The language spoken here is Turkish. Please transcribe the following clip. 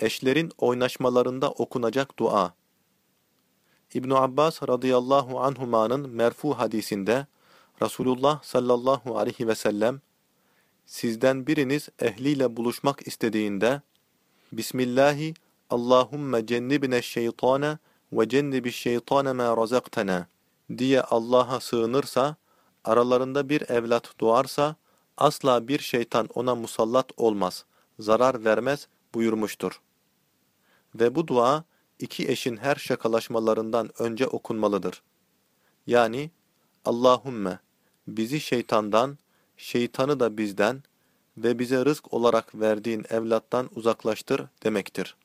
Eşlerin oynaşmalarında okunacak dua. İbn Abbas radıyallahu anhuma'nın merfu hadisinde Resulullah sallallahu aleyhi ve sellem sizden biriniz ehliyle buluşmak istediğinde Bismillahi Allahümme cennibne şeytane ve cennibi şeytane ma razaktena diye Allah'a sığınırsa, aralarında bir evlat doğarsa, asla bir şeytan ona musallat olmaz, zarar vermez buyurmuştur. Ve bu dua, iki eşin her şakalaşmalarından önce okunmalıdır. Yani, Allahümme bizi şeytandan, şeytanı da bizden ve bize rızk olarak verdiğin evlattan uzaklaştır demektir.